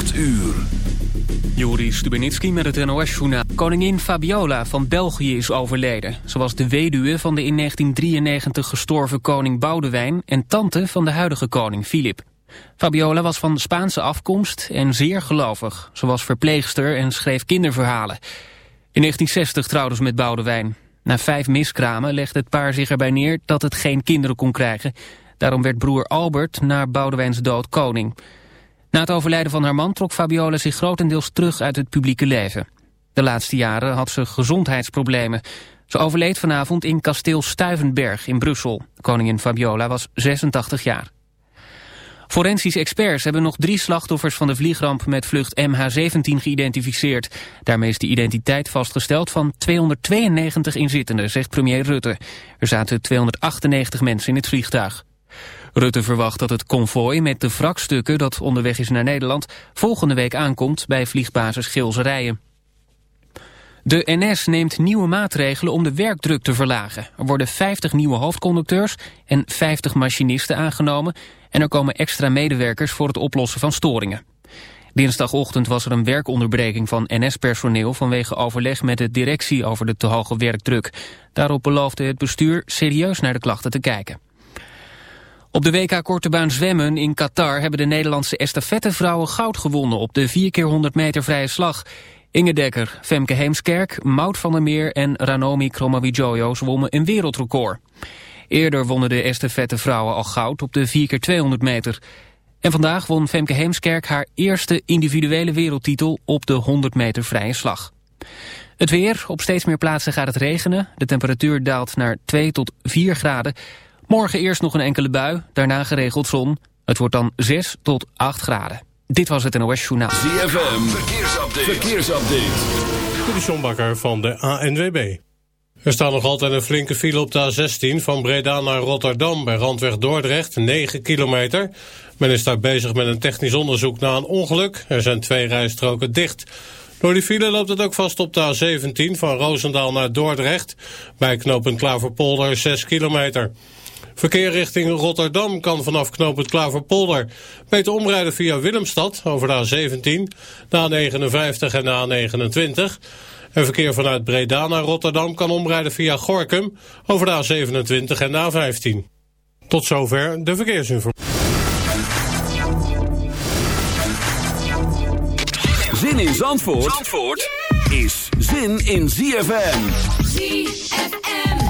8 uur. Juri Stubenitski met het NOS-journaal. Koningin Fabiola van België is overleden. Was de weduwe van de in 1993 gestorven koning Boudewijn... en tante van de huidige koning Filip. Fabiola was van Spaanse afkomst en zeer gelovig. Ze was verpleegster en schreef kinderverhalen. In 1960 trouwde ze met Boudewijn. Na vijf miskramen legde het paar zich erbij neer dat het geen kinderen kon krijgen. Daarom werd broer Albert na Boudewijns dood koning... Na het overlijden van haar man trok Fabiola zich grotendeels terug uit het publieke leven. De laatste jaren had ze gezondheidsproblemen. Ze overleed vanavond in kasteel Stuivenberg in Brussel. Koningin Fabiola was 86 jaar. Forensische experts hebben nog drie slachtoffers van de vliegramp met vlucht MH17 geïdentificeerd. Daarmee is de identiteit vastgesteld van 292 inzittenden, zegt premier Rutte. Er zaten 298 mensen in het vliegtuig. Rutte verwacht dat het konvooi met de wrakstukken dat onderweg is naar Nederland volgende week aankomt bij vliegbasis Gilserijen. De NS neemt nieuwe maatregelen om de werkdruk te verlagen. Er worden 50 nieuwe hoofdconducteurs en 50 machinisten aangenomen... en er komen extra medewerkers voor het oplossen van storingen. Dinsdagochtend was er een werkonderbreking van NS-personeel... vanwege overleg met de directie over de te hoge werkdruk. Daarop beloofde het bestuur serieus naar de klachten te kijken. Op de WK Korte Baan Zwemmen in Qatar hebben de Nederlandse estafettevrouwen goud gewonnen op de 4 keer 100 meter vrije slag. Inge Dekker, Femke Heemskerk, Mout van der Meer en Ranomi Kromowidjojo wonnen een wereldrecord. Eerder wonnen de estafettevrouwen al goud op de 4 keer 200 meter. En vandaag won Femke Heemskerk haar eerste individuele wereldtitel op de 100 meter vrije slag. Het weer, op steeds meer plaatsen gaat het regenen. De temperatuur daalt naar 2 tot 4 graden. Morgen eerst nog een enkele bui, daarna geregeld zon. Het wordt dan 6 tot 8 graden. Dit was het NOS Journaal. ZFM, verkeersupdate. verkeersupdate. De van de ANWB. Er staat nog altijd een flinke file op de A16 van Breda naar Rotterdam... bij Randweg Dordrecht, 9 kilometer. Men is daar bezig met een technisch onderzoek na een ongeluk. Er zijn twee rijstroken dicht... Door die file loopt het ook vast op de A17 van Roosendaal naar Dordrecht. Bij knooppunt Klaverpolder 6 kilometer. Verkeer richting Rotterdam kan vanaf knooppunt Klaverpolder beter omrijden via Willemstad over de A17, de A59 en de A29. En verkeer vanuit Breda naar Rotterdam kan omrijden via Gorkum over de A27 en de A15. Tot zover de verkeersinformatie. Zin in Zandvoort, Zandvoort is zin in ZFM. ZFM.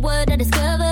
What I discovered.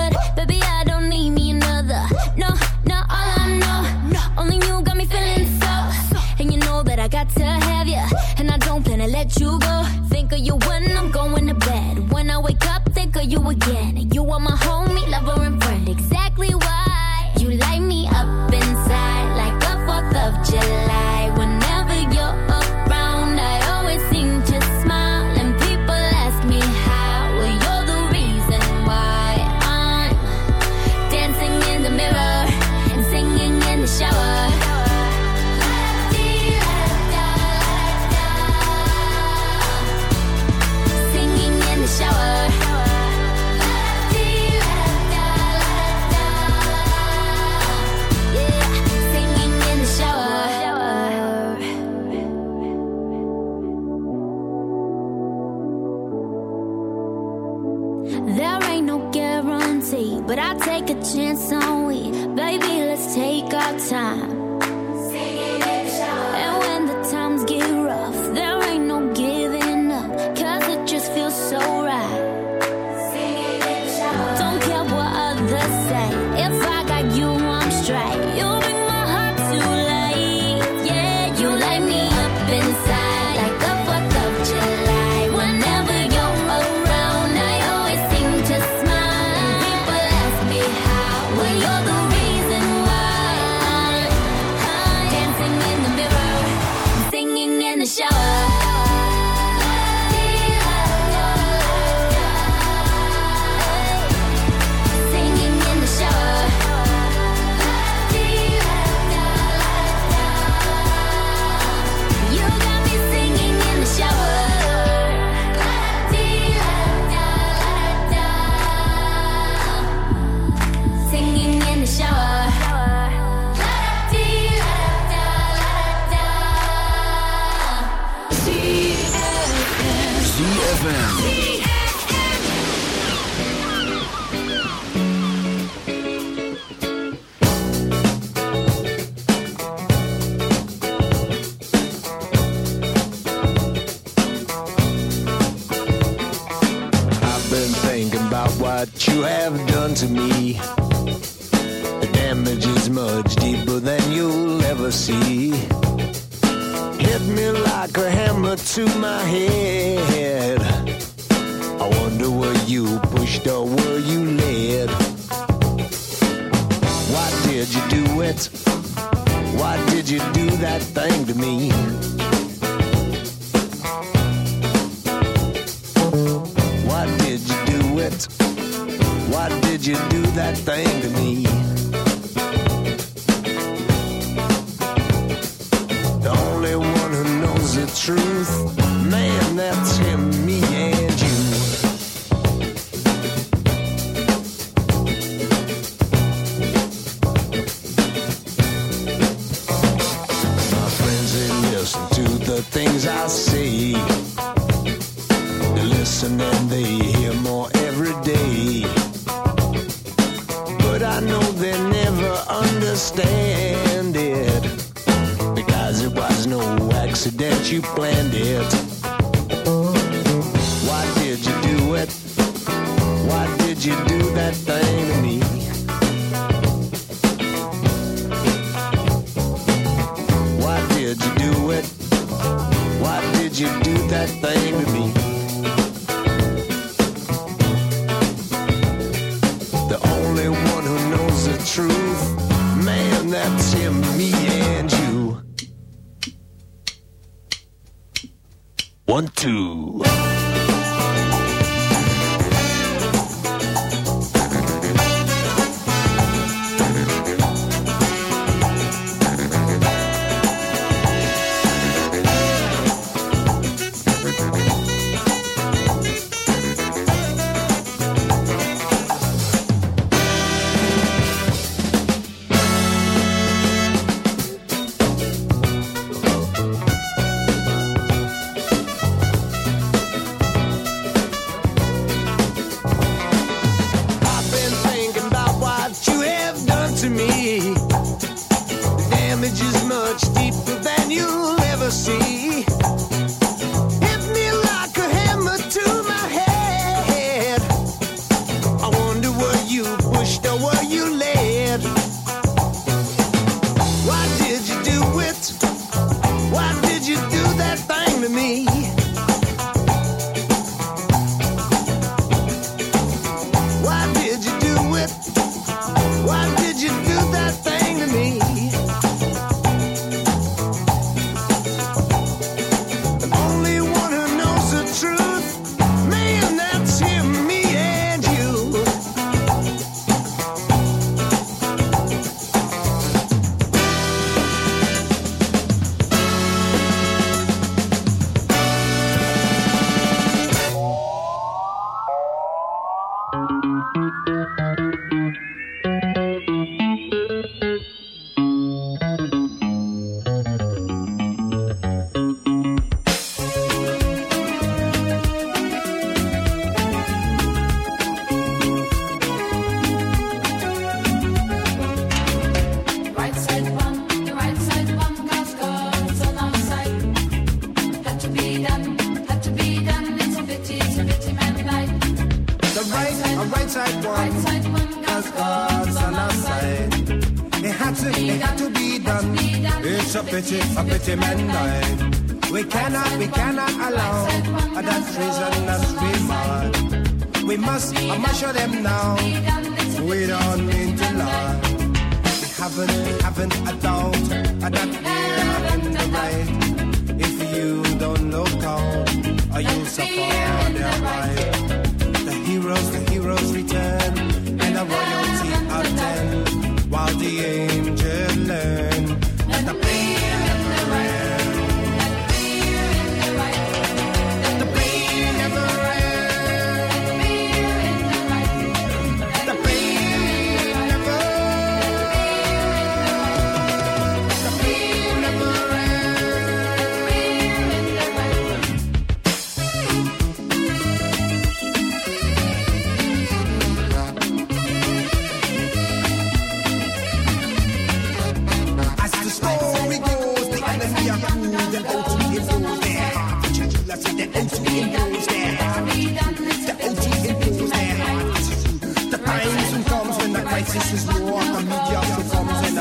this is the media and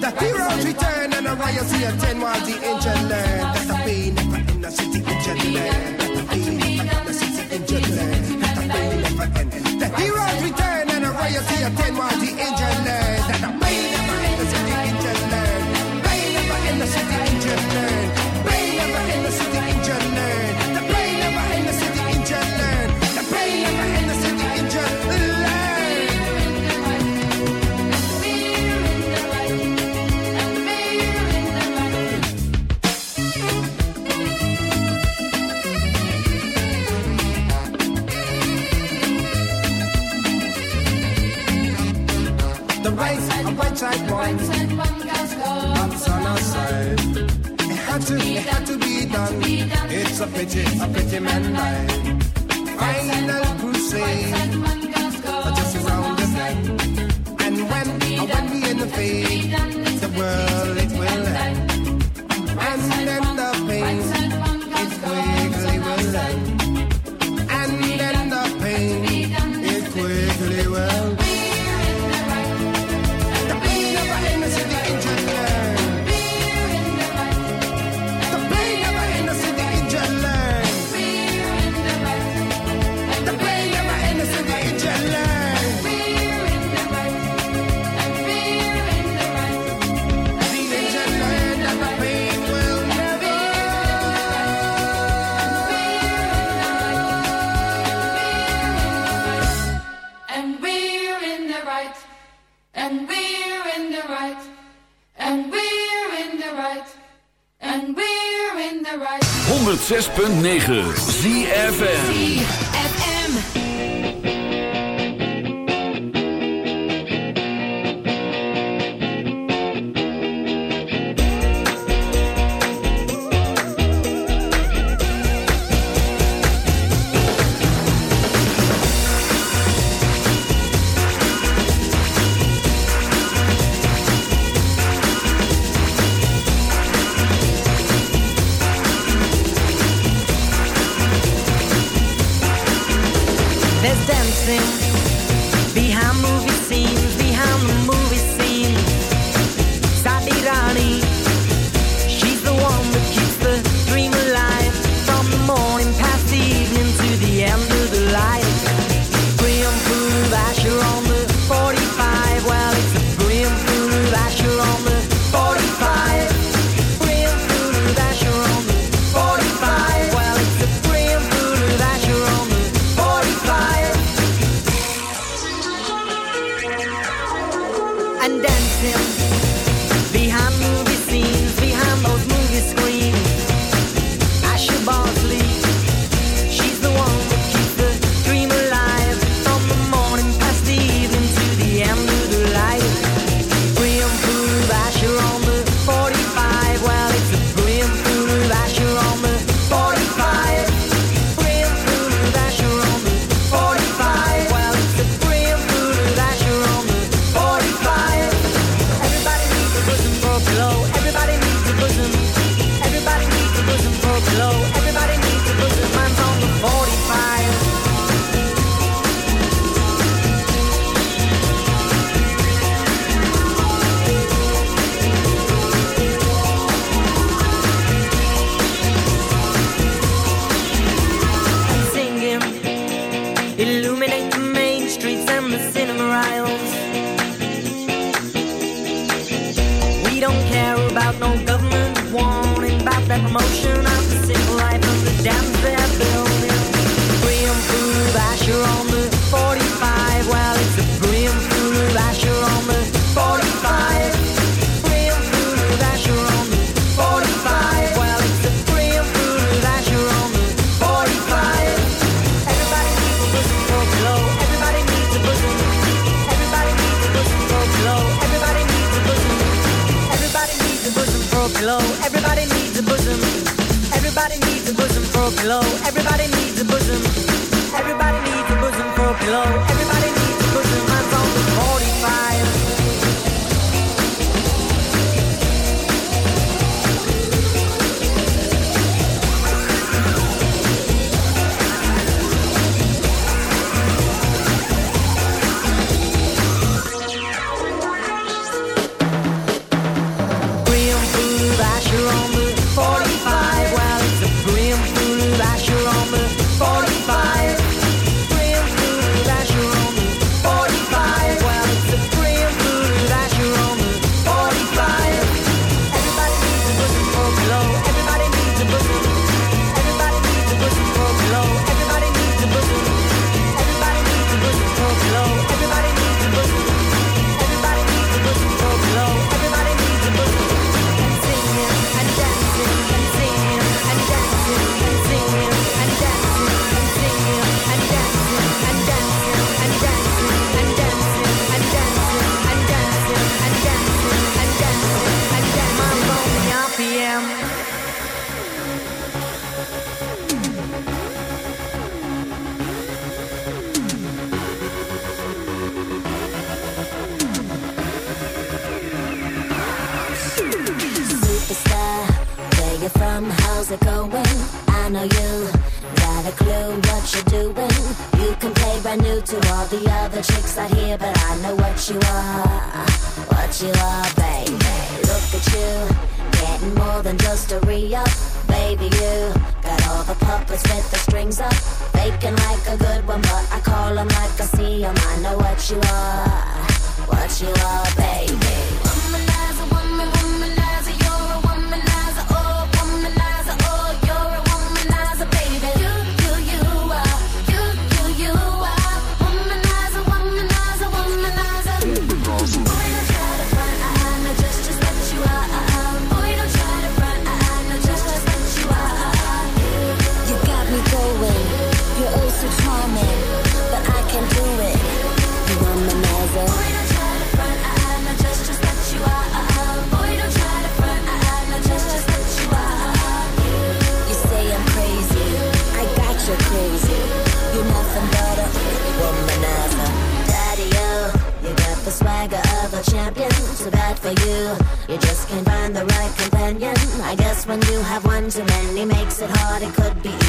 The heroes return and the riots attend while the angel learn that the pain never in the city in the the pain never. The heroes return and the riots attend while the angel learn that the pretty, a pretty man like. Final crusade. And we're in the right. And we're in the right. And we're in the right. 106.9 ZFN.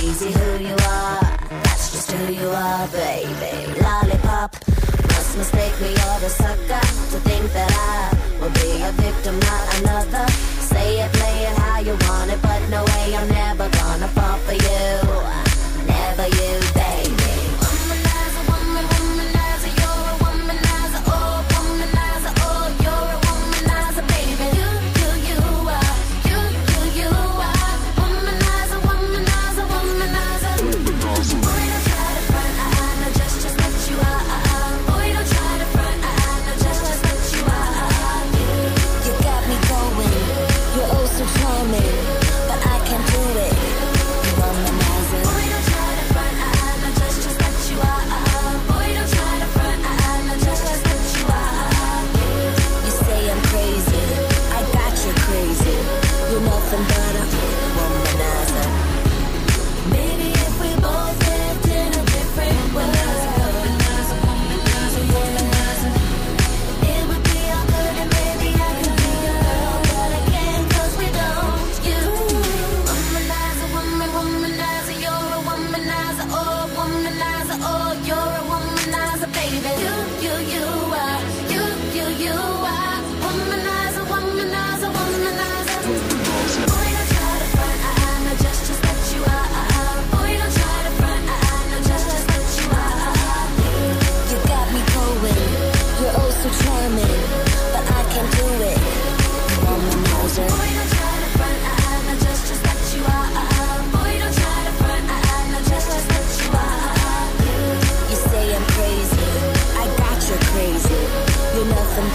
easy who you are. That's just who you are, baby. Lollipop. Must mistake me, you're the sucker. To think that I will be a victim, not another. Say it, play it how you want it, but no way I'm never gonna fall for you.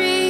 street.